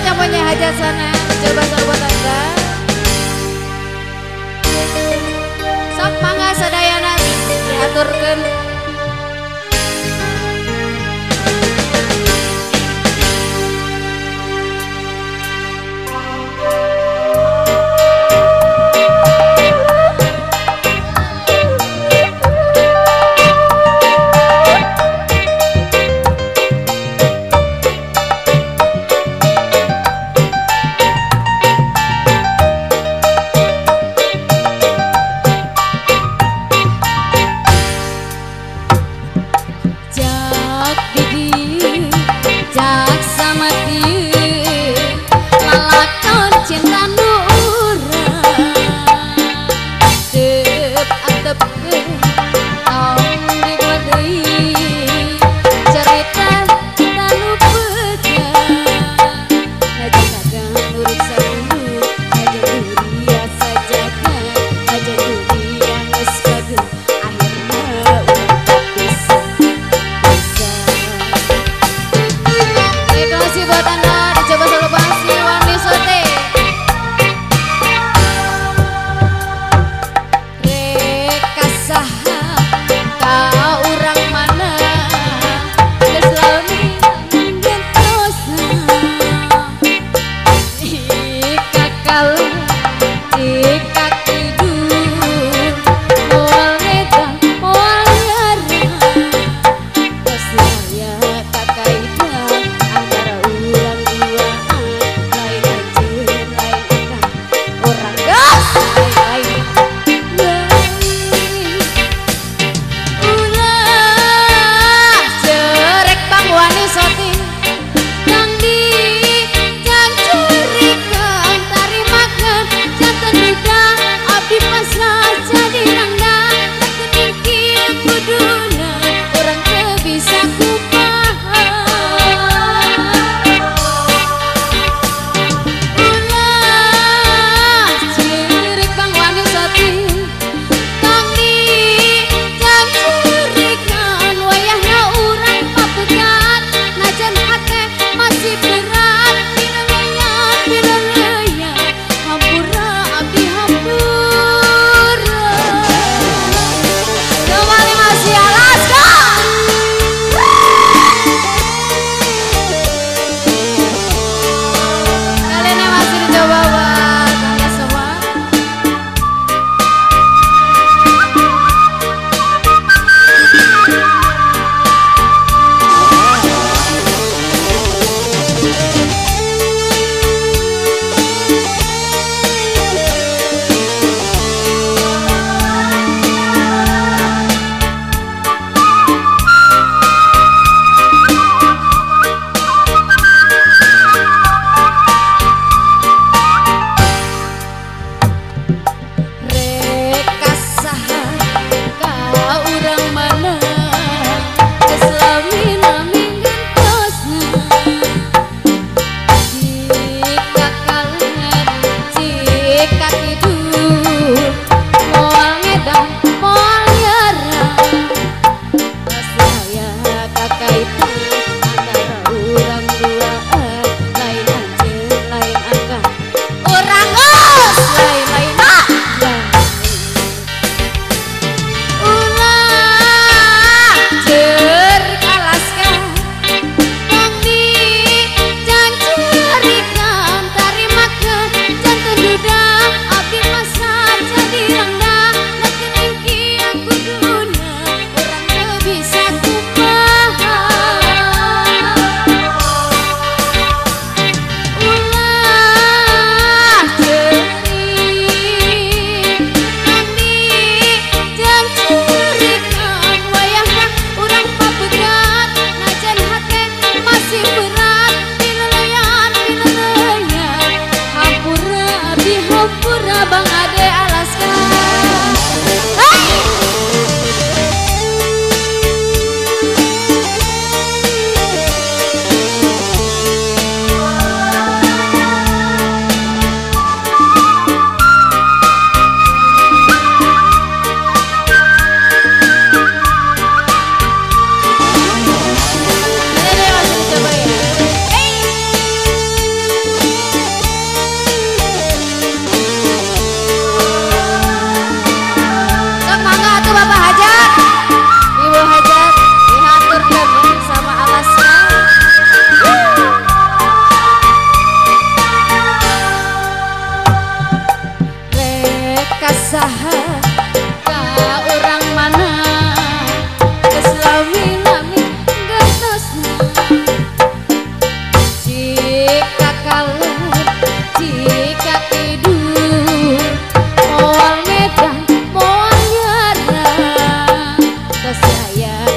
buat yang punya hajat sana. Coba buat anda. Sok mangga sadayana diaturkan. đời saya